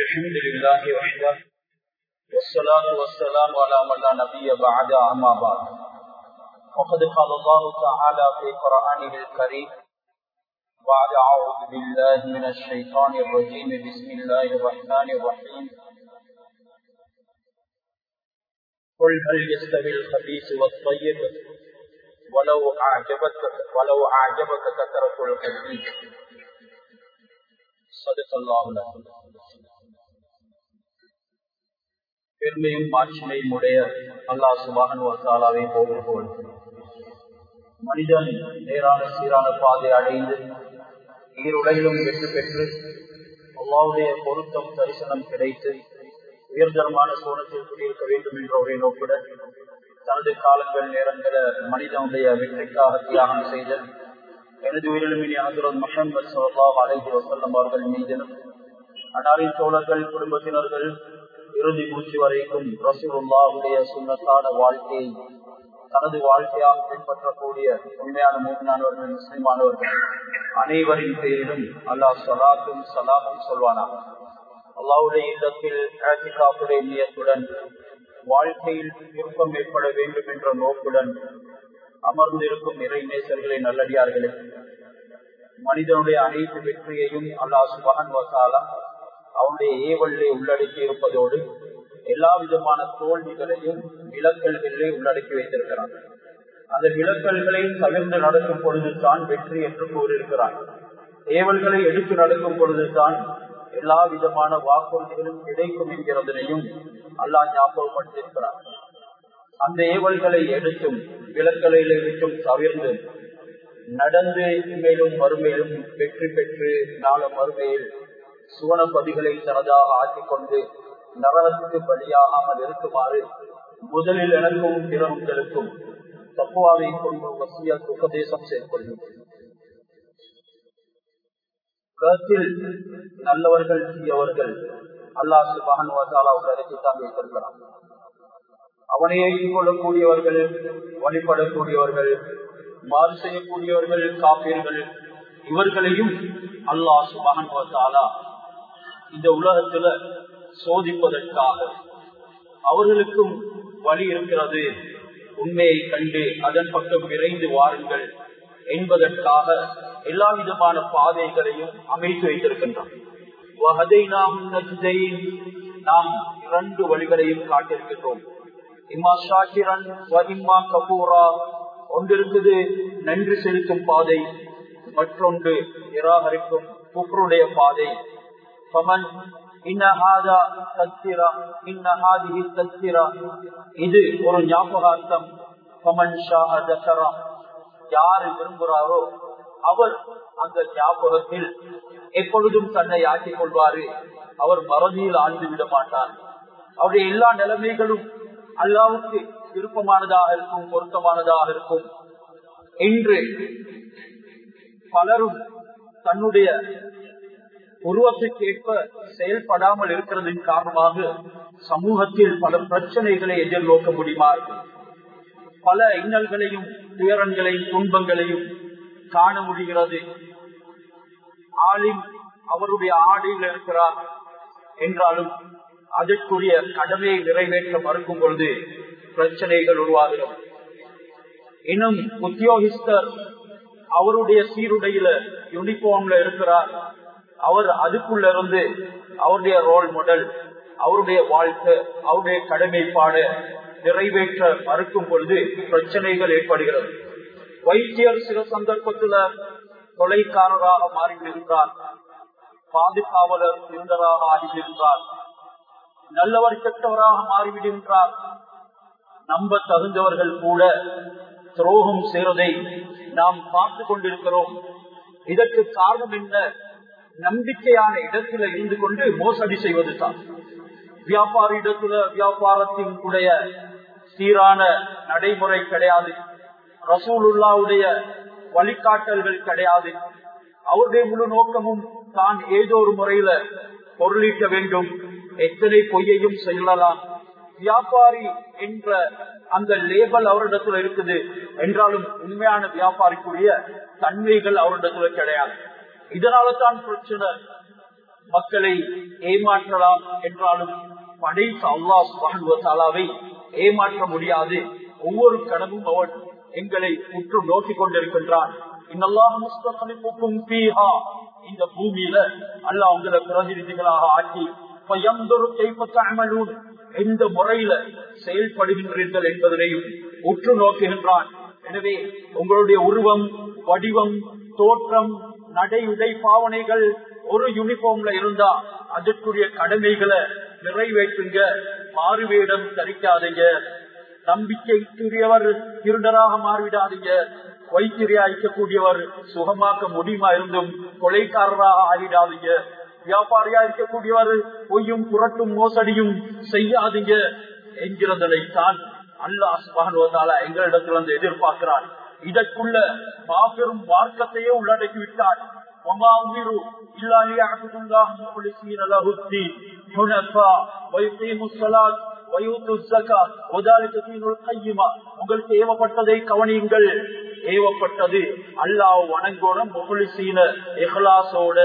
الحمد لله وحده والصلاة والسلام على من لا نبي بعد أما بعد. وقد قال الله تعالى في قرآنه الكريم بعد أعوذ بالله من الشيطان الرجيم بسم الله الرحمن الرحيم. قل هل يستوي الخبيث والطيب؟ ولو أعجبك ولو أعجبك كثرة الخبيث. صدق الله العظيم பெருமையும் மாட்சிமையும் உடைய அல்லாஹ் சுபாகன் வசாலாவை போகும்போது மனிதன் நேரான சீரான பாதை அடைந்து ஈருடையிலும் வெற்றி பெற்று அல்லாவுடைய பொருத்தம் தரிசனம் கிடைத்து உயர்தரமான சோழத்தில் குடியிருக்க வேண்டும் என்ற ஒரே நோக்குடன் தனது காலங்கள் நேரங்கள மனிதனுடைய வெற்றிக்காக தியாகம் செய்த எனது உயிரிழமினி ஆதரவு முகமது சல்லாஹ் அலைஹி வசல்லம் அவர்கள் மீதிலும் அன்னாரின் தோழர்கள் குடும்பத்தினர்கள் இறுதி மூச்சு வரைக்கும் ரசூலுல்லாவுடைய சுண்ணத்தான வாழ்க்கையை தனது வாழ்க்கையாக பின்பற்றக்கூடிய உண்மையான மூமினானவர்கள் முஸ்லிமானவர்கள் அனைவரின் பெயரிலும் அல்லாஹ் சலாத்தும் சலாமும் சொல்வானா அல்லாவுடைய இல்லத்தில் ஆசிகாப்புடைய நியத்துடன் வாழ்க்கையில் விருப்பம் ஏற்பட வேண்டும் என்ற நோக்குடன் அமர்ந்திருக்கும் இறை நேசர்களை நல்லடியார்களே. மனிதனுடைய அனைத்து வெற்றியையும் அல்லாஹ் சுபகன் வசாலா அவனுடைய ஏவல்லை உள்ளடக்கி இருப்பதோடு எல்லா விதமான தோல்விகளையும் விளக்கல்களை உள்ளடக்கி வைத்திருக்கிறான் அந்த விளக்கல்களை தவிர்த்து நடக்கும் பொழுதுதான் வெற்றி என்று கூறியிருக்கிறான் ஏவல்களை எடுத்து நடக்கும் பொழுதுதான் எல்லா விதமான வாக்குறுதிகளும் கிடைக்கும் என்கிறதனையும் அல்லாஹ் ஞாபகப்படுத்தியிருக்கிறான் அந்த ஏவல்களை எடுத்தும் விளக்கலைகளை விட்டும் தவிர்ந்து நடந்து மேலும் மறுமையிலும் வெற்றி பெற்று நாள மறுமையில் சுவனப்பதிகளை தனதாக ஆக்கிக் கொண்டு நரகத்துக்கு பலியாகாமல் இருக்குமாறு முதலில் எனக்கும் பிற உங்களுக்கும் தப்புவாவை கொண்டு வசிய உபதேசம் செயல்படுகின்றன கருத்தில் நல்லவர்கள் தீயவர்கள் அல்லாஹ் சுபான் உள்ளடக்கி தான் வைத்திருக்கிறான். அவனை ஏற்றுக் கொள்ளக்கூடியவர்கள் வழிபடக்கூடியவர்கள் மாறு செய்யக்கூடியவர்கள் காப்பீர்கள் இவர்களையும் அல்லாஹ் சுபான் இந்த உலகத்துல சோதிப்பதற்காக அவர்களுக்கும் வழி இருக்கிறது. உண்மையை கண்டு அதன் பக்கம் விரைந்து வாருங்கள் என்பதற்காக எல்லா விதமான பாதைகளையும் அமைத்து வைத்திருக்கின்றோம். நாம் இரண்டு வழிகளையும் காட்டிருக்கின்றோம் இம்மா ஷாக்கிரன் இம்மா கபூரா. ஒன்றிருக்குது நன்றி செலுத்தும் பாதை மற்றொன்று நிராகரிக்கும் குப்ருடைய பாதை. பமன் இது ஒரு ஞாபகார்த்தம். பமன் யாரு விரும்புகிறாரோ அவர் அந்த ஞாபகத்தில் எப்பொழுதும் தன்னை ஆக்கிக் கொள்வாரு. அவர் மறதியில் ஆழ்ந்து விட மாட்டார். அவருடைய எல்லா நிலைமைகளும் அல்லாவுக்கு விருப்பமானதாக இருக்கும் பொருத்தமானதாக இருக்கும். என்று பலரும் தன்னுடைய உருவத்துக்கேற்ப செயல்படாமல் இருக்கிறதன் காரணமாக சமூகத்தில் பல பிரச்சனைகளை எதிர்நோக்க முடியுமா பல இன்னல்களையும் துயரங்களையும் துன்பங்களையும் காண முடிகிறது. ஆளின் அவருடைய ஆடையில் இருக்கிறார் என்றாலும் அதற்குரிய கடமையை நிறைவேற்ற மறுக்கும் பொழுது பிரச்சனைகள் உருவாகிறது. இன்னும் உத்தியோகிஸ்தர் அவருடைய சீருடையில யூனிஃபார்ம்ல இருக்கிறார். அவர் அதுக்குள்ள இருந்து அவருடைய ரோல் மாடல் அவருடைய வாழ்க்கை அவருடைய கடமைப்பாடு நிறைவேற்ற மறுக்கும் பொழுது பிரச்சனைகள் ஏற்படுகிறது. வைத்தியர் சில சந்தர்ப்பத்துல கொலைக்காரராக மாறிவிடுகின்றார் பாதுகாவலர் இருந்தராக ஆகிவிடுகின்றார் நல்லவர் கெட்டவராக மாறிவிடுகின்றார். நம்ப தகுந்தவர்கள் கூட துரோகம் செய்வதை நாம் பார்த்து கொண்டிருக்கிறோம். இதற்கு காரணம் என்ன? நம்பிக்கையான இடத்துல இருந்து கொண்டு மோசடி செய்வது தான் வியாபார இடத்துல வியாபாரத்தின் உடைய சீரான நடைமுறை கிடையாது. ரசூலுல்லாவுடைய வழிகாட்டல்கள் கிடையாது. அவருடைய முழு நோக்கமும் தான் ஏதோ ஒரு முறையில பொருளீட்ட வேண்டும். எத்தனை பொய்யையும் செல்லலாம் வியாபாரி என்ற அந்த லேபல் அவரிடத்துல இருக்குது. என்றாலும் உண்மையான வியாபாரிக்குரிய தன்மைகள் அவரிடத்துல கிடையாது. இதனால தான் மக்களை ஏமாற்றலாம் என்றாலும் படைத்த அல்லாஹாலாவை ஏமாற்ற முடியாது. ஒவ்வொரு கடமும் அவன் எங்களை உற்று நோக்கிக் கொண்டிருக்கின்றான். இந்த பூமியில அல்ல உங்களை பிரதிநிதிகளாக ஆக்கி எந்த முறையில செயல்படுகின்றீர்கள் என்பதனையும் உற்று நோக்குகின்றான். எனவே உங்களுடைய உருவம் வடிவம் தோற்றம் நடை உடை பாவனைகள் ஒரு யூனிஃபார்ம்ல இருந்தா அதற்குரிய கடமைகளை நிறைவேற்றுங்க. மாறுவேடம் தரிக்காதீங்க. நம்பிக்கைக்குரியவர் திருடராக மாறிவிடாதீங்க. வைத்திரியா இருக்கக்கூடியவர் சுகமாக்க முடியுமா இருந்தும் கொலைக்காரராக ஆகிடாதீங்க. வியாபாரியா இருக்கக்கூடியவர் பொய்யும் புரட்டும் மோசடியும் செய்யாதீங்க. என்கிறதனை தான் அல்லாஹ் எங்களிடத்தில் வந்து எதிர்பார்க்கிறார் இதற்குள்ள மாபெரும் மார்க்கத்தையே உள்ளடக்கி விட்டார் உங்களுக்கு ஏவப்பட்டதை கவனியுங்கள். ஏவப்பட்டது அல்லாஹ் வணங்கோடும் இஹ்லாசோட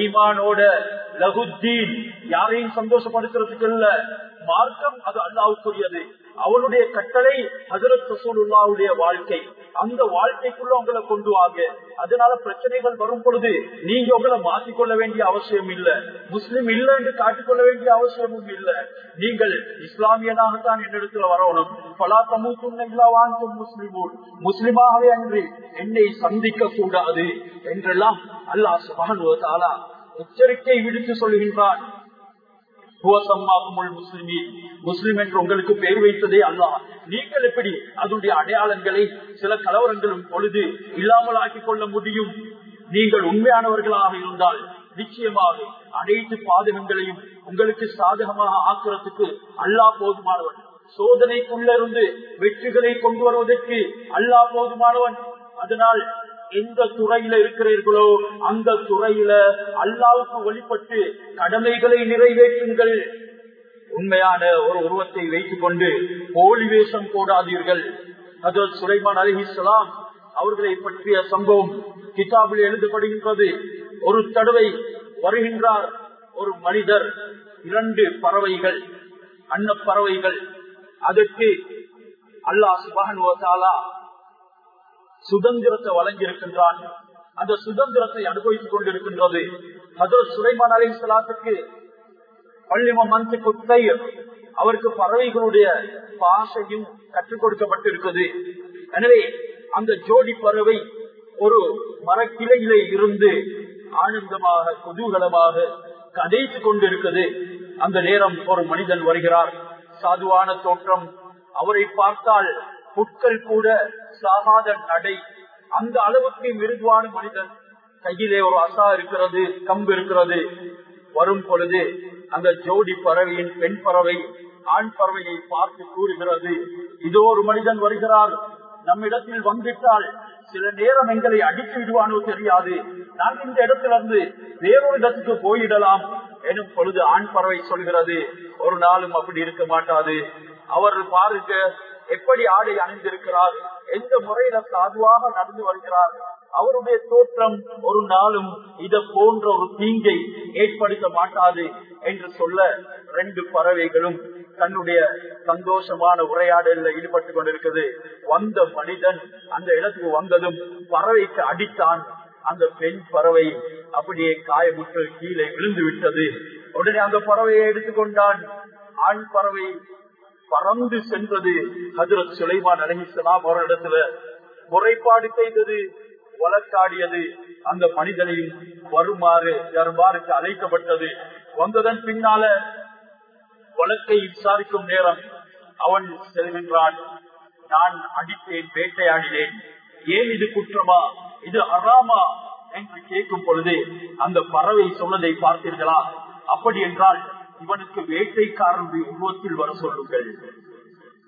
ஈமானோட லகுத்தீன் யாரையும் சந்தோஷப்படுத்துறதுக்கு இல்ல. மார்க்கம் அது அல்லாவுக்குரியது அவனுடைய கட்டளை ஹசரத் ரசூலுல்லாவுடைய வாழ்க்கை. அந்த வாழ்க்கைக்குள்ள உங்களை கொண்டு வாங்க. அதனால பிரச்சனைகள் வரும் பொழுது நீங்க உங்களை மாற்றிக்கொள்ள வேண்டிய அவசியம் இல்ல. முஸ்லிம் இல்ல என்று காட்டிக்கொள்ள வேண்டிய அவசியமும் இல்ல. நீங்கள் இஸ்லாமியனாகத்தான் என்னிடத்துல வரணும். பலா தமுத்தும் இல்லா வாழ்ந்தும் முஸ்லிமாகவே அன்று என்னை சந்திக்க கூடாது என்றெல்லாம் அல்லாஹ் சுபானுவதாலா எச்சரிக்கை விடுத்து சொல்கின்றான் முஸ்லிம். என்று உங்களுக்கு பெயர் வைத்ததே அல்லா நீங்கள் எப்படி அதனுடைய அடையாளங்களை சில கலவரங்களும் பொழுது இல்லாமல் ஆக்கிக் கொள்ள முடியும்? நீங்கள் உண்மையானவர்களாக இருந்தால் நிச்சயமாக அனைத்து பாதகங்களையும் உங்களுக்கு சாதகமாக ஆக்குறதுக்கு அல்லா போதுமானவன். சோதனைக்குள்ள இருந்து வெற்றிகளை கொண்டு வருவதற்கு அல்லா போதுமானவன். அதனால் எந்த துறையில இருக்கிறீர்களோ அந்த துறையில அல்லாவுக்கு வழிபட்டு கடமைகளை நிறைவேற்றுங்கள். உண்மையான ஒரு உருவத்தை வைத்துக் கொண்டு போலி வேஷம் போடாதீர்கள். ஹசரத் சுலைமான் அலிஹிஸ்லாம் அவர்களை பற்றிய சம்பவம் கிதாபில் எழுதப்படுகின்றது. ஒரு தடவை வருகின்றார் ஒரு மனிதர் இரண்டு பறவைகள் அன்ன பறவைகள். அதற்கு அல்லாஹ் சுபான் சுதந்திரத்தை வழங்கியிருக்கின்றான் அந்த சுதந்திரத்தை அனுபவித்துக் கொண்டிருக்கின்றது. ஹசரத் சுலைமான் அலி சலாத்துக்கு பள்ளிம மந்தி குத்தை அவருக்கு பறவைகளுடைய பாசையும் கற்றுக் கொடுக்கப்பட்டிருக்கிறது. எனவே அந்த ஜோடி பறவை ஒரு மரக்கிளையிலே இருந்து ஆனந்தமாக குதூகலமாக கதைத்துக் கொண்டிருக்கிறது. அந்த நேரம் ஒரு மனிதன் வருகிறார். சாதுவான தோற்றம். அவரை பார்த்தால் புட்கள் கூட சாகாத நடை. அந்த அளவுக்கு மிருதுவான மனிதன். கையிலே ஒரு அசா இருக்கிறது கம்பு இருக்கிறது. வரும் பொழுது அந்த ஜோடி பறவையின் பெண் பறவை ஆண் பறவையை பார்த்து கூறுகிறது இதோ ஒரு மனிதன் வருகிறார். நம்மிடத்தில் வந்துவிட்டால் சில நேரம் எங்களை அடித்து விடுவானோ தெரியாது. நான் இந்த இடத்திலிருந்து வேறொரு இடத்துக்கு போயிடலாம் எனும் பொழுது ஆண் பறவை சொல்கிறது. ஒரு நாளும் அப்படி இருக்க மாட்டாது. அவர் பாருங்க எப்படி ஆடை அணிந்திருக்கிறார்? எந்த முறையில சாதுவாக நடந்து வருகிறார்? அவருடைய தோற்றம் ஒரு நாளும் இத போன்ற ஒரு தீங்கை ஏற்படுத்த மாட்டாது என்று சொல்ல ரெண்டு பறவைகளும் தன்னுடைய சந்தோஷமான உரையாடல ஈடுபட்டு கொண்டிருக்கிறது. வந்த மனிதன் அந்த இடத்துக்கு வந்ததும் பறவைக்கு அடித்தான். அந்த பெண் பறவை அப்படியே காயமுற்று கீழே விழுந்து விட்டது. உடனே அந்த பறவையை எடுத்துக்கொண்டான் ஆண் பறவை பறந்து சென்றது. ஹஜரத் சுலைமான் அலஹிஸ்லாம் அவரிடத்துல முறைப்பாடு செய்தது வழக்காடியது. அந்த மனிதனையும் வருமாறு வருமாறுக்கு அழைக்கப்பட்டது. வந்ததன் பின்னால வழக்கை விசாரிக்கும் நேரம் அவன் செல்கின்றான். நான் அடித்தேன் வேட்டையாடினேன். ஏன் இது குற்றமா? இது அறாமா என்று கேட்கும் பொழுது அந்த பறவை சொன்னதை பார்த்தீர்களா? அப்படி என்றால் இவனுக்கு வேட்டைக்காரனுடைய உருவத்தில் வர சொல்லுங்கள்.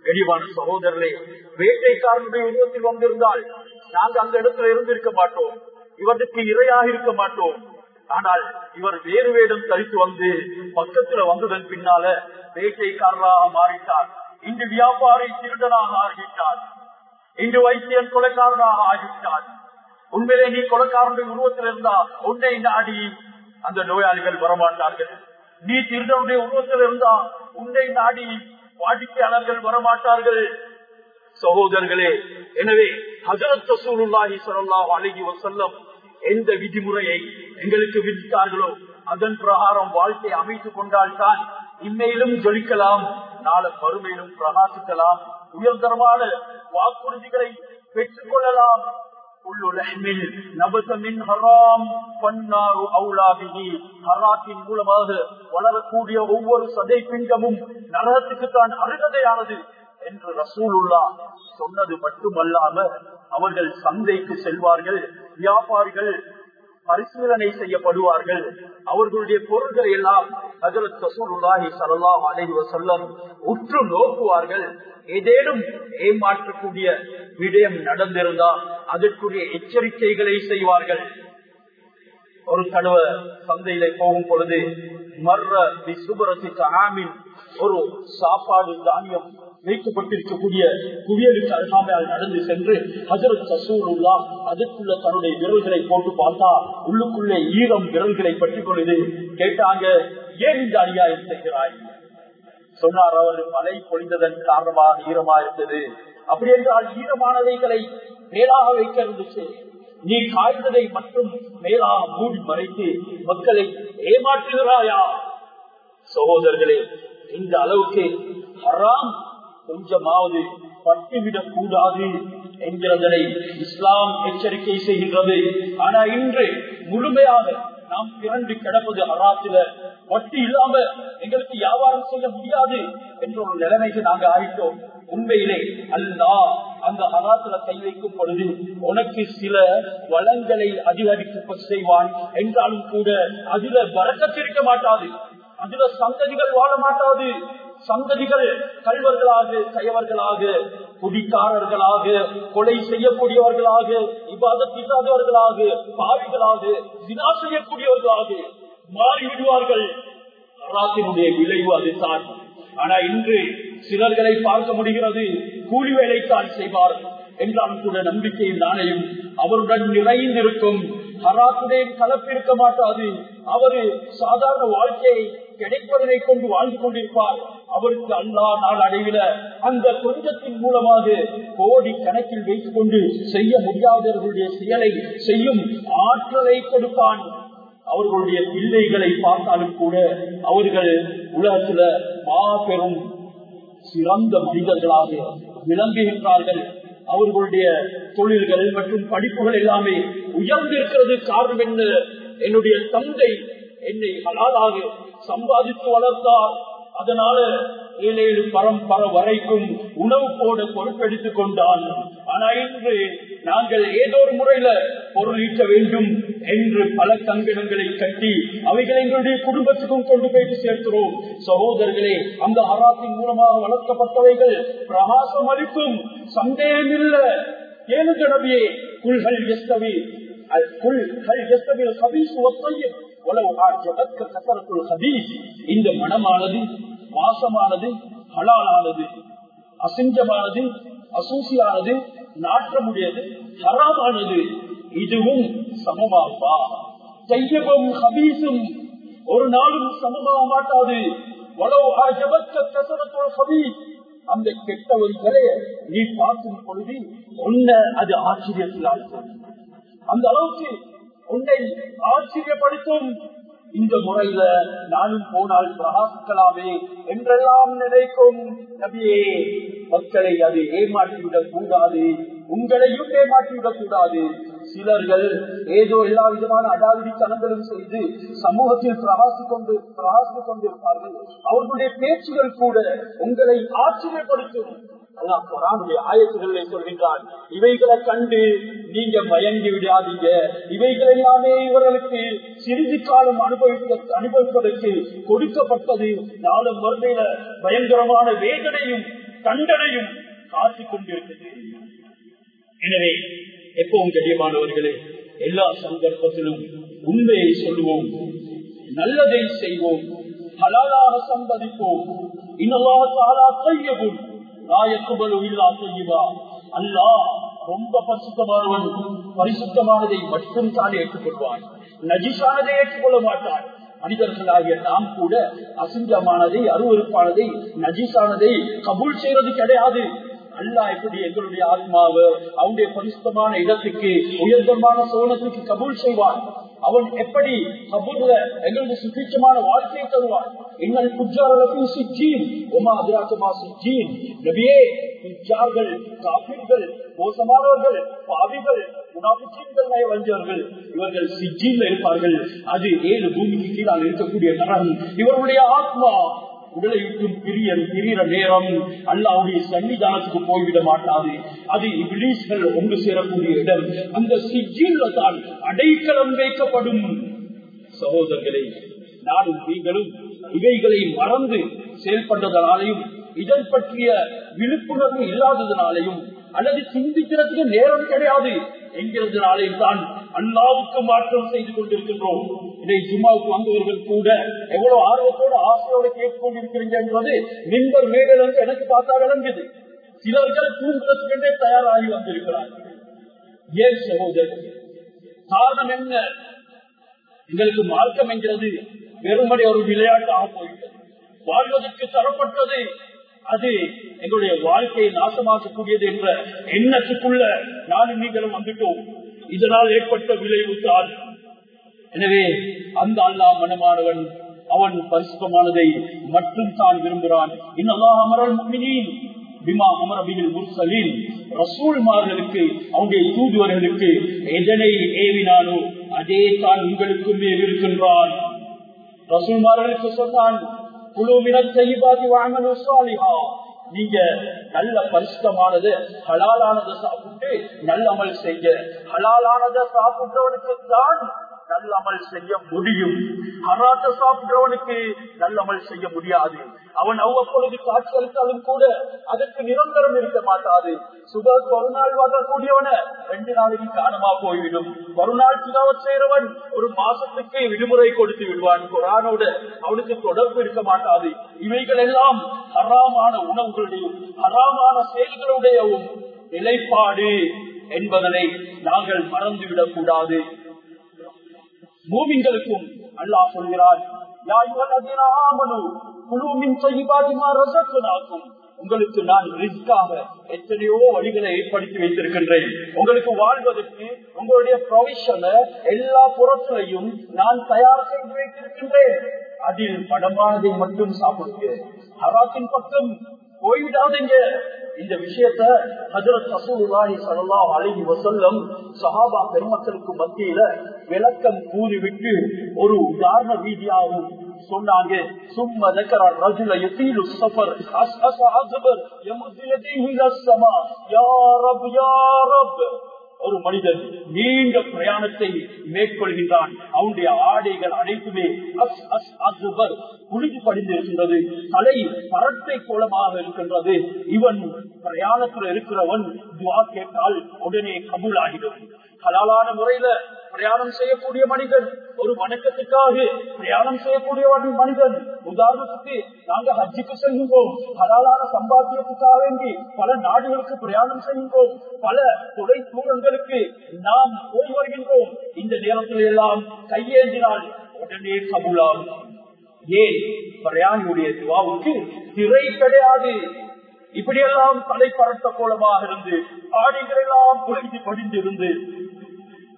வெளிவான சகோதரர்களே வேட்டைக்காரனுடைய உருவத்தில் வந்திருந்தால் நாங்கள் அந்த இடத்துல இருந்திருக்க மாட்டோம். இவருக்கு இரையாக இருக்க மாட்டோம். ஆனால் இவர் வேறு வேடம் தரித்து வந்து பக்கத்துல வந்ததன் பின்னால வேட்டைக்காரராக மாறிட்டார். இன்று வியாபாரி திருடனாக ஆகிவிட்டார். இன்று வைத்தியன் கொலைக்காரனாக ஆகிவிட்டார். உண்மையிலே நீ கொலைக்காரனுடைய உருவத்தில் இருந்தா உன்னை நாடி அந்த நோயாளிகள் வரமாட்டார்கள். நீ திருடனுடைய உருவத்தில் இருந்தா உன்னை நாடி வாடிக்கையாளர்கள் வரமாட்டார்கள். சகோதரர்களே எனவே ஹசரத் ரசூலுல்லாஹி ஸல்லல்லாஹு அலைஹி வஸல்லம் எந்த விதிமுறையை எங்களுக்கு விதித்தார்களோ அதன் பிரகாரம் வாழ்க்கை அமைத்துக் கொண்டால்தான் இம்மையிலும் ஜொலிக்கலாம் நாளை மறுமையிலும் பிரகாசிக்கலாம் உயர்தரமான வாக்குறுதிகளை பெற்றுக் கொள்ளலாம். மூலமாக வளரக்கூடிய ஒவ்வொரு சதை பிண்டமும் நரகத்துக்கு தான் அருகதையானது என்று ரசூலுல்லா சொன்னது மட்டுமல்லாம அவர்கள் சந்தைக்கு செல்வார்கள் வியாபாரிகள் பரிசீலனை செய்யப்படுவார்கள். அவர்களுடைய பொருள்களை எல்லாம் ஹஜரத் ரசூலுல்லாஹி உற்று நோக்குவார்கள். ஏதேனும் ஏமாற்றக்கூடிய விடயம் நடந்திருந்தால் அதற்குரிய எச்சரிக்கைகளை செய்வார்கள். ஒரு தடவை சந்தையில போகும் பொழுது மர்ற விசுபரசி ஆமின் ஒரு சாப்பாடு தானியம் வைக்கப்பட்டிருக்கக்கூடிய குவியலுக்கு அருகாமையால் நடந்து சென்று ஹசரத் சசூருல்லா அதற்குள்ள தன்னுடைய விரல்களை போட்டு பார்த்தா உள்ளுக்குள்ளே ஈரம் விரல்களை பற்றி கொள்ளுது கேட்டாங்க ஏன் இந்த அநியாயம் செய்கிறாய்? சொன்னார் அவர் மழை பொழிந்ததன் காரணமாக ஈரமா இருந்தது. அப்படி என்றால் ஈரமானவைகளை மேலாக வைக்க இருந்துச்சு. நீ காய்ந்ததை மட்டும் மேலாக மூடி மறைத்து மக்களை ஏமாற்றுகிறாயா? சகோதரர்களே இந்த அளவுக்கு ஹராம் கொஞ்சமாவது பட்டுவிடக் கூடாது என்கிறதனை இஸ்லாம் எச்சரிக்கை செய்கின்றது. ஆனா இன்று முழுமையாக நாம் திரண்டு கிடப்பது அராத்தில வட்டி இல்லாம எங்களுக்கு வியாபாரம் செய்ய முடியாது என்ற ஒரு நிலைமைக்கு நாங்க ஆயிட்டோம் உண்மையிலே அல்லா அந்த அராத்துல கை வைக்கும் பொழுது உனக்கு சில வளங்களை அதிகரிக்க செய்வான். என்றாலும் கூட அதுல வரக்கத்திருக்க மாட்டாது. அதுல சந்ததிகள் வாழ மாட்டாது. சந்ததிகள் கல்வர்களாக கையவர்களாக குடிக்காரர்களாக கொலை செய்யக்கூடியவர்களாக இவ்வாதத்தில்லாதவர்களாக பாவிகளாக வினா செய்யக்கூடியவர்களாக மாறிவிடுவார்கள். ராத்தினுடைய விளைவு அதுதான். ஆனா இன்று சிலர்களை பார்க்க முடிகிறது கூலி வேலைத்தான் செய்வார் என்றாலும் கூட நம்பிக்கையும் நாணயம் அவருடன் நிறைந்திருக்கும். ஹராத்துடைய கலப்பிருக்க மாட்டாது. அவரு சாதாரண வாழ்க்கையை கிடைப்பதனை கொண்டு வாழ்ந்து கொண்டிருப்பார். அவருக்கு அல்லா நாள் அடைவில அந்த கொஞ்சத்தின் மூலமாக கோடி கணக்கில் வைத்துக் கொண்டு செய்ய முடியாதவர்களுடைய செயலை செய்யும் ஆற்றலை கொடுப்பான். அவர்களுடைய பிள்ளைகளை பார்த்தாலும் கூட அவர்கள் உலகத்துல மாபெரும் சிறந்த மனிதர்களாக விளங்குகின்றார்கள். அவர்களுடைய தொழில்கள் மற்றும் படிப்புகள் எல்லாமே உயர்ந்திருக்கிறது காரணம் என்ன? என்னுடைய தந்தை என்னை ஹலாலாக சம்பாதித்து வளர்த்தார். அதனால ஏழு ஏழு பரம்பர வரைக்கும் உணவு போட பொறுப்பெடுத்துக் கொண்டான் ஆனா இன்று நாங்கள் ஏதோ ஒரு முறையில பொருள் ஈட்ட வேண்டும் என்று பல சங்கடங்களை கட்டி அவைகளை எங்களுடைய குடும்பத்துக்கும் கொண்டு போயிட்டு சேர்க்கிறோம். சகோதரர்களே அந்த அராத்தின் மூலமாக வளர்க்கப்பட்டவைகள் பிரகாசம் அளிக்கும் சந்தேகமில்ல. ஏழு ஜனவியே குல்கள் எஸ்தவி குல்கள் எஸ்தவி கபீஸ் ஒத்தையும் இந்த மனமானது வாசமானது ஹலாலானது அசிஞ்சமானது அசூசியானது நாட்டமுடையது ஹராமானது இதுவும் சமமாப்பா தையபம் ஹபீசும் ஒரு நாளும் சமமாக மாட்டாது. கசரத்தோட அந்த கெட்டவர்களை நீ பார்க்கும் பொழுது உன்ன அது ஆச்சரியத்தில் அந்த அளவுக்கு உன்னை ஆச்சரியப்படுத்தும். இந்த முறையில நானும் போனால் பிரகாசிக்கலாமே என்றெல்லாம் நினைக்கும் நபியே. மக்களை அது ஏமாற்றிவிடக் கூடாது. உங்களையும் ஏமாற்றிவிடக் கூடாது. சிலர்கள் ஏதோ எல்லா விதமான அடாவடித்தனங்களும் செய்து சமூகத்தில் பிரகாசி கொண்டு பிரகாசித்துக் கொண்டிருப்பார்கள். அவர்களுடைய பேச்சுகள் கூட உங்களை ஆச்சரியப்படுத்தும். அல்லாஹ் குரானுடைய ஆயத்துகளை சொல்கின்றான் இவைகளை கண்டு நீங்க மயங்கி விடாதீங்க. இவைகள் எல்லாமே இவர்களுக்கு சிறிது காலம் அனுபவிக்க அனுபவிப்பதற்கு கொடுக்கப்பட்டது நாளும் மறுமையில பயங்கரமான வேதனையும் தண்டனையும் காத்துக் கொண்டிருக்கிறது. எனவே எப்பவும் கடியமானவர்களே எல்லா சந்தர்ப்பத்திலும் உண்மையை சொல்லுவோம் நல்லதை செய்வோம் ஹலாலாக சம்பதிப்போம். இன்னொரு கையவும் அல்லா ரொம்ப பரிசுத்தமானவன் பரிசுத்தமானதை மட்டும் தான் ஏற்றுக்கொள்வான். நஜிசானதை ஏற்றுக்கொள்ள மாட்டான். மனிதர்களாகிய நாம் கூட அசிங்கமானதை அருவறுப்பானதை நஜீசானதை கபூல் செய்வது கிடையாது. அல்லா எப்படி எங்களுடைய ஆத்மாவை அவனுடைய பரிசுத்தமான இடத்துக்கு உயர்தமான சோனத்துக்கு கபூல் செய்வான். அவன் எப்படி கபூர்ல எங்களுக்கு சுபீட்சமான வாழ்க்கையை தருவான். எங்கள் குஜாரத்தில் சிஜீன் உமா அதிராசமா சிஜீன் நபியே குஜார்கள் காப்பீர்கள் மோசமானவர்கள் பாவிகள் வந்தவர்கள் இவர்கள் சிஜீன்ல இருப்பார்கள். அது ஏழு பூமிக்கு கீழால் இருக்கக்கூடிய நரகம் இவருடைய ஆத்மா உடலை விட்டு பிரிய பிரிகிற நேரம் அல்லாவுடைய சன்னிதானத்துக்கு போய்விட மாட்டாது. அது இங்கிலீஷ்கள் ஒன்று சேரக்கூடிய இடம். அந்த சிஜில் தான் அடைக்கலம் வைக்கப்படும் சகோதரர்களே நானும் நீங்களும் இவைகளை மறந்து செயல்பட்டதனாலையும் இதன் பற்றிய விழிப்புணர்வு இல்லாததனாலையும் அல்லது சிந்திக்கிறதுக்கு நேரம் கிடையாது என்கிறதுனாலையும் தான் அல்லாவுக்கு மாற்றம் செய்து கொண்டிருக்கின்றோம். இதை ஜும்மாவுக்கு வந்தவர்கள் கூட. எவ்வளவு ஆர்வத்தோடு ஆசையோடு கேட்டுக்கொண்டிருக்கிறீங்க என்பது மின்பர் மேடல் என்று எனக்கு பார்த்தா விளங்குது. சிலர்கள் தூங்குறதுக்கென்றே தயாராகி வந்திருக்கிறார்கள். ஏன் சகோதரர்? காரணம் என்ன? எங்களுக்கு மார்க்கம் என்கிறது. வெறுமனை ஒரு விளையாட்டாக போயிட்டது வாழ்வதற்கு தரப்பட்டது. அது எங்களுடைய வாழ்க்கையை நாசமாக்கக்கூடியது என்ற எண்ணத்துக்குள்ள நானும் நீங்களும் வந்துட்டோம். இதனால் ஏற்பட்ட விளைவு எனவே அந்த அல்லா மனமானவன் அவன் பரிசுத்தமானதை மட்டும் தான் விரும்புகிறான். இன்னும் அமரல் மினின் பிமா அமரபிகள் முர்சலின். ரசூல்மார்களுக்கு அவனுடைய தூதுவர்களுக்கு எதனை ஏவினானோ அதே தான் உங்களுக்கும் இருக்கின்றான். ரசூல்மார்களுக்கு சொன்னான் குழுமினர் பாதி வாங்கலு சாலிஹா. நீங்க நல்ல பரிசுத்தமானது ஹலாலானதை சாப்பிட்டு நல்ல அமல் செய்ய ஹலாலானதை சாப்பிட்டவனுக்கு தான் நல்ல அமல் செய்ய முடியும். ஹராத்த சாப்பிடுறவனுக்கு நல்ல அமல் செய்ய முடியாது. அவன் அவ்வப்பொழுது காட்சி அளித்தாலும் கூட அதற்கு நிரந்தரம் இருக்க மாட்டாது. சுபர் மறுநாள் நாள் வரக்கூடியவன ரெண்டு நாளைக்கு காணமா போய்விடும். ஒரு நாள் சுதாவத் செய்யறவன் ஒரு மாசத்துக்கு விடுமுறை கொடுத்து விடுவான். குரானோட அவனுக்கு தொடர்பு இருக்க மாட்டாது. இவைகள் எல்லாம் ஹராமான உணவுகளுடையும் ஹராமான செயல்களுடையவும் நிலைப்பாடு என்பதனை நாங்கள் மறந்துவிடக் கூடாது. மூமின்களுக்கும் அல்லாஹ் சொல்கிறார் உங்களுக்கு நான் ரிஸ்காக எத்தனையோ வழிகளை ஏற்படுத்தி வைத்திருக்கின்றேன். உங்களுக்கு வாழ்வதற்கு உங்களுடைய ப்ரொவிஷன எல்லா பொருட்களையும் நான் தயார் செய்து வைத்திருக்கின்றேன். அதில் படமானதை மட்டும் சாப்பிடுங்க ஹராத்தின் பக்கம் போய்விடாதீங்க. இந்த விஷயத்த ஹசரத் அசூலுல்லாஹி சல்லாஹ் அழகி பெருமக்களுக்கு மத்தியில விளக்கம் கூறிவிட்டு ஒரு உதாரண ரீதியாகவும் சொன்னாங்க. சும்ம தக்கர ரஜுல யதீலு சஃபர் அஸ்அஸ அக்பர் யமுது யதீஹி லஸ்ஸமா ஒரு மனிதன் நீண்ட பிரயாணத்தை மேற்கொள்கின்றான். அவனுடைய ஆடைகள் அனைத்துமே அஸ் அஸ் அசுபர் குளிது படிந்திருக்கின்றது. தலை பரட்டை கோலமாக இருக்கின்றது. இவன் பிரயாணத்தில் இருக்கிறவன் துவா கேட்டால் உடனே கபூல் ஆகிடும் ஹலாலான முறையில பிரயாணம் செய்யக்கூடிய மனிதன் ஒரு வணக்கத்துக்காக பிரயாணம் செய்யக்கூடிய மனிதன் உதாரணத்துக்கு நாங்க ஹஜ்ஜுக்கு செல்கின்றோம் ஹலாலான சம்பாத்தியத்துக்காக வேண்டி பல நாடுகளுக்கு பிரயாணம் செய்கின்றோம் பல துறை தூரங்களுக்கு நாம் போய் வருகின்றோம். இந்த நேரத்தில் எல்லாம் கையேந்தினால் உடனே கபூலாகும். ஏன் பிரயாணியுடைய துவாவுக்கு திரை கிடையாது. இப்படியெல்லாம் தலை பரட்ட கோலமாக இருந்து ஆடைகள் எல்லாம் குறைந்து படிந்திருந்து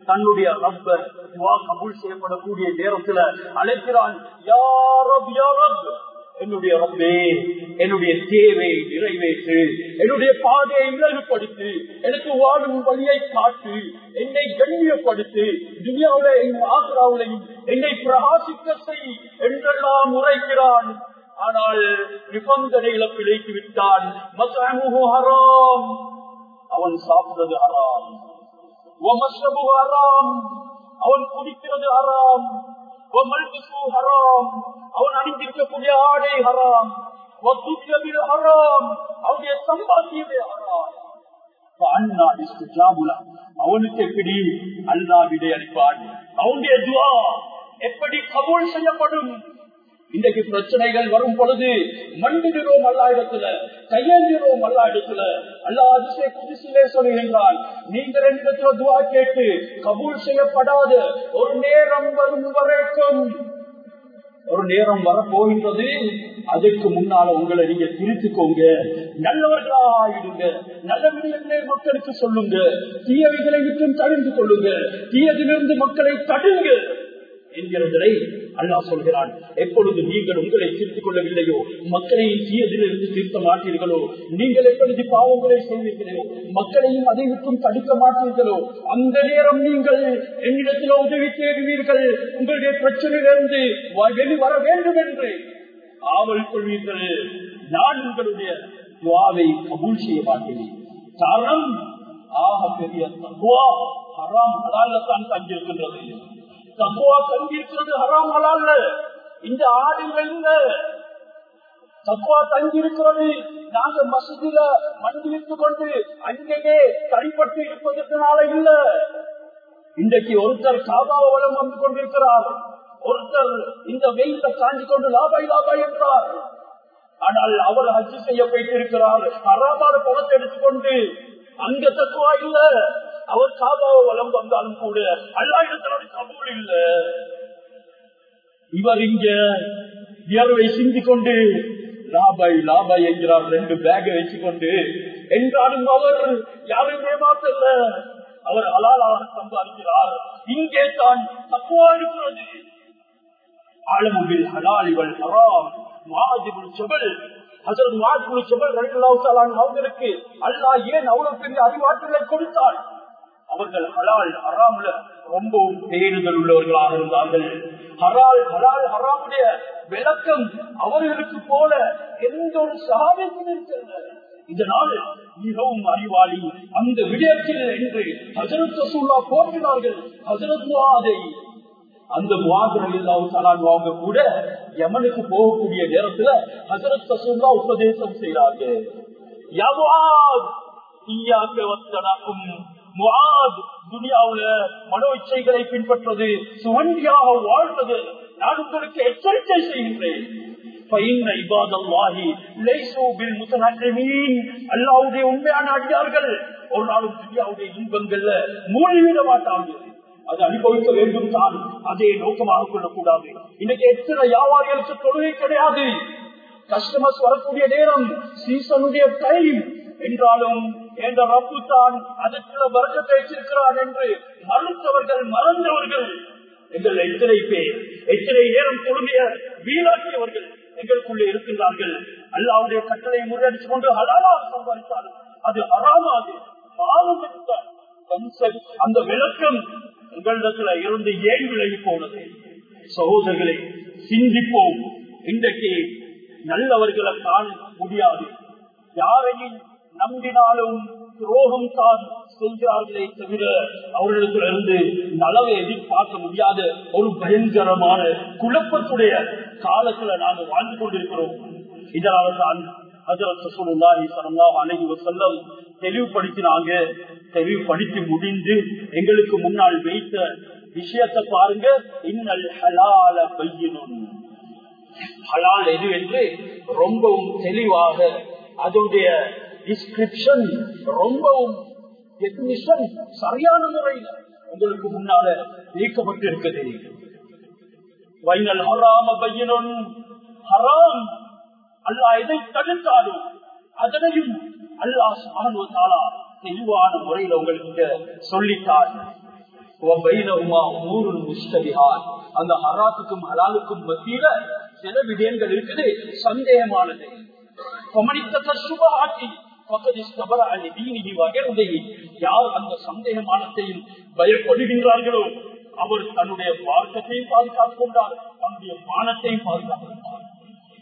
தன்னுடைய ரப்பர் துவா கபூல் செய்யப்படக்கூடிய நேரத்துல அழைக்கிறான். யாரப் என்னுடைய ரப்பே என்னுடைய தேவை நிறைவேற்று. என்னுடைய பாதையை இழகுபடுத்து எனக்கு வாழும் வழியை காட்டு. என்னை கண்ணியப்படுத்து. துனியாவிலையும் ஆக்ராவிலையும் என்னை பிரகாசிக்க செய் என்றெல்லாம் உரைக்கிறான். ஆனால் நிபந்தனையில பிழைத்து விட்டான் ஹராம். அவன் சாப்பிட்டது ஹராம். ஹராம் அவன் குடிக்கிறது ஹராம் ஹராம் அவன் அணிந்திருக்கக்கூடிய ஆடை ஹராம் ஹராம் அவனுடைய சம்பாத்தியமே ஹராம் அவனுக்கு எப்படி அல்லா விடை அளிப்பான் அவனுடைய துவா எப்படி கபூல் செய்யப்படும் இன்றைக்கு பிரச்சனைகள் வரும் பொழுது மண்டிடுறோம் அல்லா இடத்துல கையேந்திரோம் அல்லா இடத்துல அல்லா அதிசய குதிசிலே சொல்லுகின்றான் நீங்கள் என்னிடத்துல துவா கேட்டு கபூல் செய்யப்படாத ஒரு நேரம் வரும் வரைக்கும் ஒரு நேரம் வரப்போகின்றது. அதுக்கு முன்னால உங்களை நீங்க திருத்திக்கோங்க. நல்லவர்களா ஆயிடுங்க நல்ல விடயங்களை மக்களுக்கு சொல்லுங்க. தீயவைகளை விட்டும் தடுந்து கொள்ளுங்க. தீயதிலிருந்து மக்களை தடுங்க. என்கிறதை அல்லா சொல்கிறான். எப்பொழுது நீங்கள் உங்களை திருத்திக் கொள்ளவில்லையோ மக்களையும் தீயதிலிருந்து திருத்த மாட்டீர்களோ நீங்கள் எப்பொழுது பாவங்களை செய்வீர்களோ மக்களையும் அதை விட்டும் தடுக்க மாட்டீர்களோ அந்த நேரம் நீங்கள் என்னிடத்தில் உதவி தேடுவீர்கள். உங்களுடைய பிரச்சனையிலிருந்து வெளிவர வேண்டும் என்று ஆவல் கொள்வீர்கள். நான் உங்களுடைய துவாவை கபூல் செய்ய மாட்டேன். காரணம் ஆக பெரிய தக்குவா ஹராம் ஹலாலத்தான் தங்கியிருக்கின்றது. தக்குவா தங்கியிருக்கிறது ஹராம் ஹலால்ல இந்த ஆடுகள் இல்ல தக்குவா தங்கியிருக்கிறது. நாங்கள் மசூதியில மண்டி கொண்டு அங்கேயே தனிப்பட்டு இருப்பதற்கனால இல்ல. இன்றைக்கு ஒருத்தர் சாதா வளம் வந்து கொண்டிருக்கிறார். ஒருத்தர் இந்த வெயில தாண்டி கொண்டு லாபாய் லாபாய் என்றார். ஆனால் அவர் ஹஜ்ஜி செய்ய போயிட்டிருக்கிறார். அறாமான பணத்தை எடுத்துக்கொண்டு அங்க தக்குவா இல்ல. அவர் சாபாவை வளம் வந்தாலும் கூட அல்லா இடத்துல கபூல் இல்ல. இவர் இங்க வியர்வை சிந்தி கொண்டு லாபாய் லாபாய் என்கிறார் ரெண்டு பேகை வச்சுக்கொண்டு. என்றாலும் அவர் யாரும் ஏமாத்தல்ல அவர் அலாலாக சம்பாதிக்கிறார். இங்கே தான் தக்குவா இருக்கிறது. ஆழமுவில் ஹலாலிகள் ஹராம். மாதிபுல் செபல் அசல் மாதிபுல் செபல் அவர்களுக்கு அல்லா ஏன் அவ்வளவு பெரிய அறிவாற்றலை கொடுத்தாள் அவர்கள் ஹலால் ஹராம்ல ரொம்பவும் பேருதல் உள்ளவர்களாக இருந்தார்கள். ஹரால் ஹலால் ஹராமுடைய விளக்கம் அவர்களுக்கு போல எந்த ஒரு சகாயத்திலும் இருக்கிறது இதனால் மிகவும் அறிவாளி அந்த விடயத்தில் என்று ஹசரத் ரசூல்லா போற்றினார்கள் ஹசரத் அதை அந்த வாங்க கூட யமனுக்கு போகக்கூடிய நேரத்துல ஹசரத் ரசூல்லா உபதேசம் செய்கிறார்கள் துனியாவுல மனோ இச்சைகளை பின்பற்றது சுவண்டியாக வாழ்வது. நான் உங்களுக்கு எச்சரிக்கை செய்கின்றேன். அல்லாவுடைய உண்மையான அடியார்கள். ஒரு நாளும் துனியாவுடைய இன்பங்கள்ல மூழ்கிவிட மாட்டார்கள். அது அனுபவிக்க வேண்டும் தான். அதே நோக்கமாக கொள்ளக்கூடாது. இன்னைக்கு எத்தனை வியாபாரிகளுக்கு தொழுகை கிடையாது? கஸ்டமர்ஸ் வரக்கூடிய நேரம் சீசனுடைய டைம். என்றாலும் என்ற ரப்பு தான் அதற்குள்ள வருஷத்தை வச்சிருக்கிறான் என்று மறுத்தவர்கள் மறந்தவர்கள். எங்கள் எத்தனை பேர் எத்தனை நேரம் தொழுமைய வீணாக்கியவர்கள் எங்களுக்குள்ளே இருக்கின்றார்கள். அல்லாவுடைய கட்டளை முறியடித்துக் கொண்டு ஹலாலாக சம்பாதித்தாலும் அது அறாமாது பாவம் அந்த விளக்கம் உங்களிடத்துல இருந்து ஏன் விலகி போனது? சகோதரர்களை சிந்திப்போம். இன்றைக்கு நல்லவர்களை காண முடியாது. யாரையும் நம்பினாலும் துரோகம் தான் சொல்கிறார்களே தவிர அவர்களிடத்திலிருந்து நலவை எதிர்பார்க்க முடியாத ஒரு பயங்கரமான குழப்பத்துடைய காலத்துல நாங்கள் வாழ்ந்து கொண்டிருக்கிறோம். இதனால தான் தெளிவுபடுத்தினாங்க. தெளிவுபடுத்தி முடிந்து எங்களுக்கு முன்னால் வைத்த விஷயத்தை பாருங்க. இன்னல் ஹலால பையனும் ஹலால் எது என்று ரொம்பவும் தெளிவாக அதனுடைய டிஸ்கிரிப்ஷன் ரொம்பவும் டெபினிஷன் சரியான முறையில் உங்களுக்கு முன்னால நீக்கப்பட்டிருக்குது வைனல் ஹராம பையனும் ஹராம். அல்லா எதை தடுத்தாலும் அதனையும் அல்லா சுகானுவத்தாலா தெளிவான முறையில உங்களுக்கு சொல்லிட்டார் அந்த ஹராத்துக்கும் ஹலாலுக்கும் மத்தியில சில விடயங்கள் இருக்குது சந்தேகமானது. யார் அந்த சந்தேகமானத்தையும் பயப்படுகின்றார்களோ அவர் தன்னுடைய மார்க்கத்தையும் பாதுகாத்துக் கொண்டார் தன்னுடைய மானத்தையும் பாதுகாத்துக் கொண்டார்.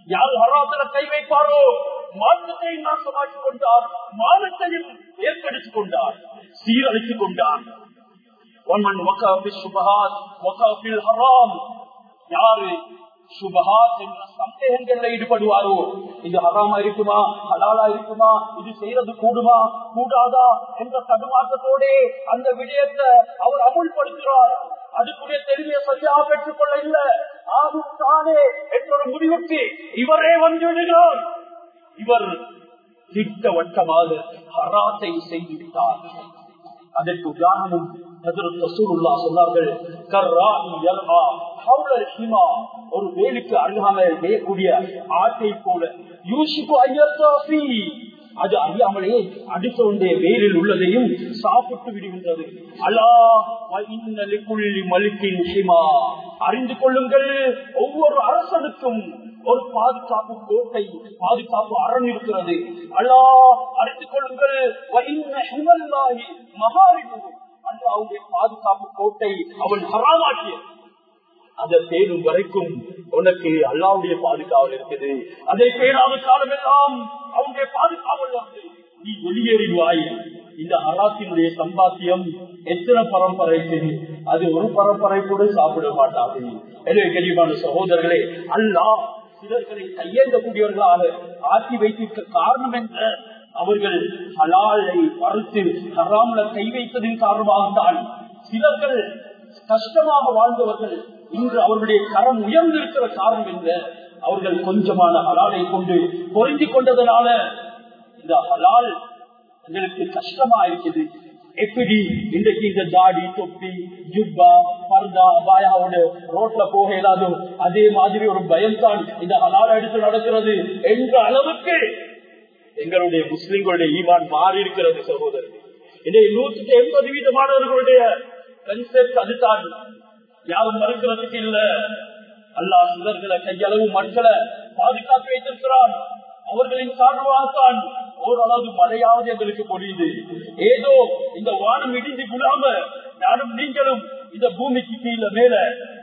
யார் வராசல கை வைப்பாரோ மார்க்கத்தையும் நாசமாக்கிக் கொண்டார் மானத்தையும் ஏற்படுத்திக் கொண்டார் சீரழித்துக் கொண்டார். ஒன்மன் ஒக்காபில் சுபஹாத் ஒக்காபில் ஹராம் யாரு சுபஹாத் என்ற சந்தேகங்கள்ல ஈடுபடுவாரோ? இது ஹராமா இருக்குமா ஹலாலா இருக்குமா இது செய்யறது கூடுமா? கூடாதா? என்ற தடுமாற்றத்தோட அந்த விடயத்தை அவர் அமுல்படுத்துகிறார். அதுக்குரிய தெளிவை சரியாக பெற்றுக் கொள்ள இல்ல. ஆகும் தானே என்ற ஒரு முடிவுக்கு இவரே வந்து விடுகிறார். இவர் திட்டவட்டமாக ஹராத்தை செய்துவிட்டார். அதற்கு உதாரணம் சொன்னார்கள் ஒரு வேலுக்கு அருகாமல் மேயக்கூடிய ஆட்டை போல. யூசிப்பு அது அறியாமலே அடுத்தவனுடைய வேரில் உள்ளதையும் சாப்பிட்டு விடுகின்றது. அல்லாஹ் மலிக்கின் ஹிமா. அறிந்து கொள்ளுங்கள் ஒவ்வொரு அரசனுக்கும் ஒரு பாதுகாப்பு கோட்டை பாதுகாப்பு அரண் இருக்கிறது. அல்லா அறிந்து கொள்ளுங்கள் மகாரிபு அல்லாவுடைய பாதுகாப்பு கோட்டை அவன் ஹராமாக்கிய. அதை தேடும் வரைக்கும் உனக்கு அல்லாவுடைய பாதுகாவல் இருக்குது. அதை பேராத காலம் எல்லாம் அவனுடைய பாதுகாவல் நீ வெளியேறிடுவாய் இந்த ஹராத்தினுடைய சம்பாத்தியம் எத்தனை பரம்பரைக்கு அது ஒரு பரம்பரை கூட சாப்பிட மாட்டாது. எனவே கனிவான சகோதரர்களே அல்லா சிலர்களை கையேந்தக்கூடியவர்களாக ஆக்கி வைத்திருக்க காரணம் என்ன அவர்கள் ஹலாலை மறுத்து ஹராமல கை வைத்ததின் காரணமாகத்தான் சிலர்கள் கஷ்டமாக வாழ்ந்தவர்கள் இன்று அவர்களுடைய கரம் உயர்ந்திருக்கிற காரணம் என்ன? அவர்கள் கொஞ்சமான ஹலாலை கொண்டு பொருந்தி கொண்டதனால இந்த ஹலால் எங்களுக்கு கஷ்டமா இருக்குது எப்படி? இன்றைக்கு இந்த தாடி தொப்பி ஜுப்பா பர்தா பாயாவோட ரோட்ல போக இயலாதோ அதே மாதிரி ஒரு பயம்தான் இந்த ஹலால் எடுத்து நடக்கிறது என்ற அளவுக்கு எங்களுடைய முஸ்லிம்களுடைய ஈமான் மாறி இருக்கிறது சகோதரர் இன்றைய நூற்றுக்கு எண்பது வீதமானவர்களுடைய கன்செப்ட் அதுதான். யாரும் மறுக்கிறதுக்கு இல்ல அல்லா சிலர்களை கையளவு மக்களை பாதுகாத்து வைத்திருக்கிறான். அவர்களின் சார்பாகத்தான் ஓரளவு மழையாவது எங்களுக்கு பொழியுது. ஏதோ இந்த வானம் இடிந்து விடாம நானும் நீங்களும் இந்த பூமிக்கு கீழே மேல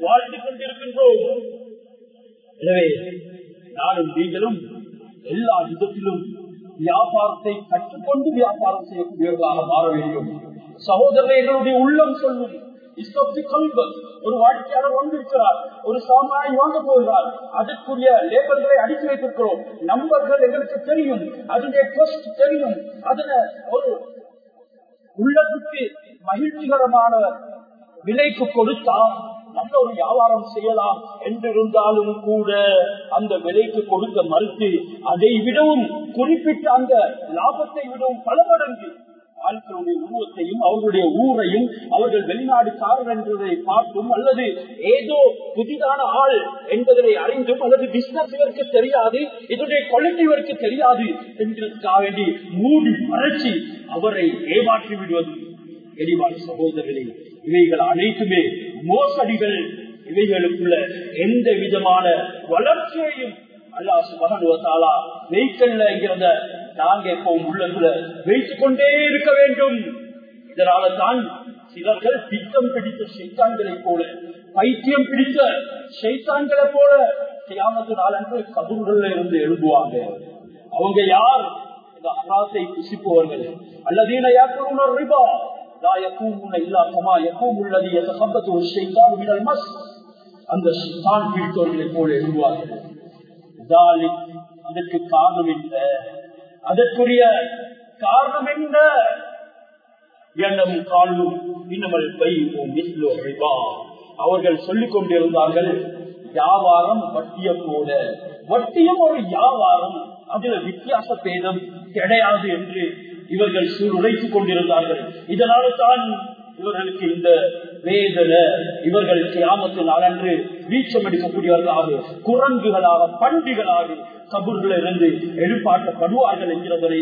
வாழ்ந்து கொண்டிருக்கின்றோம். எனவே நானும் நீங்களும் எல்லா விதத்திலும் வியாபாரத்தை கற்றுக்கொண்டு வியாபாரம் செய்யக்கூடியவர்களாக மாற வேண்டும். சகோதரர்களுடைய உள்ளம் சொல்லும். ஒரு வாடிக்கையாளர் வந்திருக்கிறார் ஒரு சாமானை வாங்க போகிறார். அதற்குரிய லேபர்களை அடித்து வைத்திருக்கிறோம். நம்பர்கள் எங்களுக்கு தெரியும். அதனுடைய ட்ரஸ்ட் தெரியும். அதுல ஒரு உள்ளத்துக்கு மகிழ்ச்சிகரமான விலைக்கு கொடுத்தால் நல்ல ஒரு வியாபாரம் செய்யலாம். என்றிருந்தாலும் கூட அந்த விலைக்கு கொடுக்க மறுத்து அதை விடவும் குறிப்பிட்ட அந்த லாபத்தை விடவும் பல மடங்கு ஆட்களுடைய உருவத்தையும் அவர்களுடைய ஊரையும் அவர்கள் வெளிநாடுக்காரர் என்பதை பார்த்தும் அல்லது ஏதோ புதிதான ஆள் என்பதனை அறிந்தும் அல்லது பிசினஸ் இவருக்கு தெரியாது இதனுடைய குவாலிட்டி இவருக்கு தெரியாது என்றதுக்காக வேண்டி மூடி மறைச்சி அவரை ஏமாற்றி விடுவது. எரிவாழ் சகோதரர்களே இவைகள் அனைத்துமே மோசடிகள். இவைகளுக்குள்ள எந்த விதமான வளர்ச்சியையும் அல்லா சுபகனுவத்தாலா வெய்க்கல்ல நாங்க இப்போ உள்ளத்துல வைத்துக் கொண்டே இருக்க வேண்டும் இதனால தான் சிலர்கள் திட்டம் பிடித்த சைத்தான்களை போல பைத்தியம் பிடித்த சைத்தான்களை போல செய்யாமத்து நாளன்று கபூர்கள் இருந்து எழுதுவாங்க அவங்க யார் இந்த அராசை புசிப்பவர்கள் அல்லதீன யாக்குள்ள ரிபா لا يقومون إلا كما يقوم الذي يتخبطه الشيطان من المس அந்த ஷிதான் பிடித்தவர்களை போல எழுதுவார்கள் அதற்கு காரணம் என்ன அதற்குரிய காரணம் என்ன? எண்ணம் காலும் இன்னமல் பைவா அவர்கள் சொல்லிக் கொண்டிருந்தார்கள் வியாபாரம் வட்டிய போல. வட்டியும் ஒரு வியாபாரம் அதுல வித்தியாச பேதம் கிடையாது என்று இவர்கள் சூழ்நிலைத்துக் கொண்டிருந்தார்கள். இதனால தான் இவர்களுக்கு இந்த வேதனை இவர்கள் கிராமத்தில் அலன்று வீச்சம் அடிக்கக்கூடியவர்களாக குரங்குகளாக பண்டிகளாக கபூர்களை இருந்து எழுப்பாட்டப்படுவார்கள் என்கிறவரை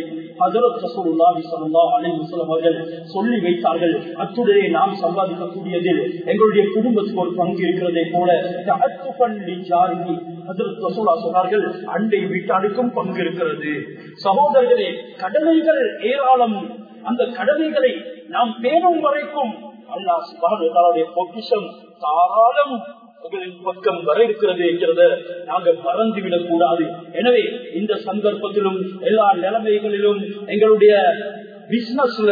அவர்கள் சொல்லி வைத்தார்கள். அத்துடனே நாம் சம்பாதிக்கக்கூடியதில் எங்களுடைய குடும்பத்துக்கு ஒரு பங்கு இருக்கிறதை போல சொன்னார்கள் அண்டை வீட்டாளுக்கும் பங்கு இருக்கிறது. சகோதரர்களே கடமைகள் ஏராளம். அந்த கடமைகளை நாம் பேணும் வரைக்கும் அல்லா சுபானுடைய பொக்கிஷம் தாராளம் பக்கம் வர இருக்கிறது என்கிறத நாங்கள் மறந்துவிடக் கூடாது. எனவே இந்த சந்தர்ப்பத்திலும் எல்லா நிலைமைகளிலும் எங்களுடைய பிசினஸ்ல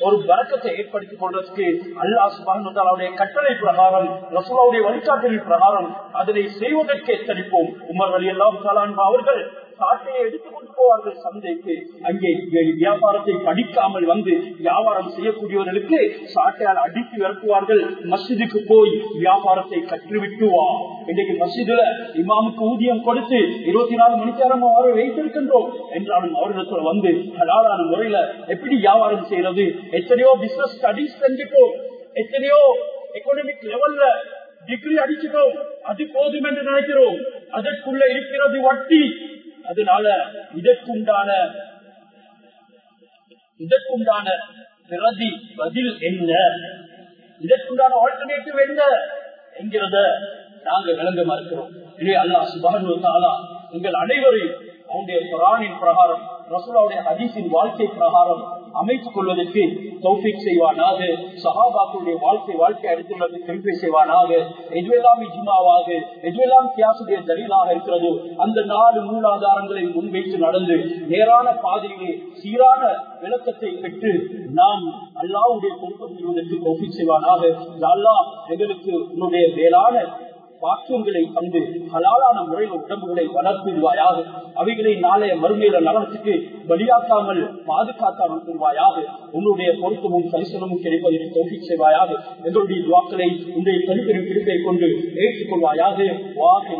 ஒரு வரக்கத்தை ஏற்படுத்திக் கொள்வதற்கு அல்லா சுபானுடைய கட்டளை பிரகாரம் ரசூலாவுடைய வழிகாட்டலின் பிரகாரம் அதனை செய்வதற்கு எத்தனிப்போம் உமர் அலி அல்லாம் அவர்கள் சாட்டையை எடுத்துக்கொண்டு போவார்கள். சந்தைக்கு அங்கே வியாபாரத்தை படிக்காமல் வந்து வியாபாரம் செய்யக்கூடியவர்களுக்கு சாட்டையால் அடித்து விரட்டுவார்கள். மசிதுக்கு போய் வியாபாரத்தை கற்றுவிட்டுவா இன்றைக்கு மசிதுல இமாமுக்கு ஊதியம் கொடுத்து இருபத்தி நாலு மணி நேரம் அவரை வைத்திருக்கின்றோம் என்றாலும் அவரிடத்துல வந்து ஹலாலான முறையில எப்படி வியாபாரம் செய்யறது? எத்தனையோ பிசினஸ் ஸ்டடிஸ் செஞ்சுட்டோம் எத்தனையோ எக்கனாமிக் லெவல்ல டிகிரி அடிச்சிட்டோம். அது போதும் என்று நினைக்கிறோம். அதற்குள்ள இருக்கிறது வட்டி. அதனால இதற்குண்டான இதற்குண்டான பிரதி பதில் என்ன? இதற்குண்டான ஆல்டர்னேட்டிவ் என்ன? என்கிறத நாங்க விளங்க மறுக்கிறோம். எனவே அல்லா சுபானுவத்தாலா எங்கள் அனைவரையும் அவனுடைய குரானின் பிரகாரம் ரசூலாவுடைய ஹதீஸின் வாழ்க்கை பிரகாரம் அமைத்துக் கொள்வதற்கு தௌஃபிக் செய்வானாக சஹாபாக்களுடைய வாழ்க்கை வாழ்க்கை அடித்துள்ளது திருப்பி செய்வானாக எதுவெல்லாம் இஜ்மாவாக எதுவெல்லாம் கியாசுடைய தலிலாக இருக்கிறதோ. அந்த நாலு மூலாதாரங்களை முன்வைத்து நடந்து நேரான பாதையிலே சீரான விளக்கத்தை பெற்று நாம் அல்லாவுடைய பொறுப்பு செய்வதற்கு தௌஃபிக் செய்வானாக. அல்லா எங்களுக்கு உன்னுடைய மேலான வாக்கியங்களை தந்து ஹலாலான முறையில் உடம்புகளை வளர்த்துவாயாக. அவைகளை நாளைய மறுமையில நலனத்துக்கு பலியாக்காமல் பாதுகாக்காமல் கொள்வாயாக. உன்னுடைய பொருத்தமும் சரிசனமும் கிடைப்பதற்கு தோல்வி செய்வாயாக. எங்களுடைய துவாக்களை உன்னுடைய தனிப்பெரும் பிடிப்பை கொண்டு ஏற்றுக்கொள்வாயாக. வாக்கு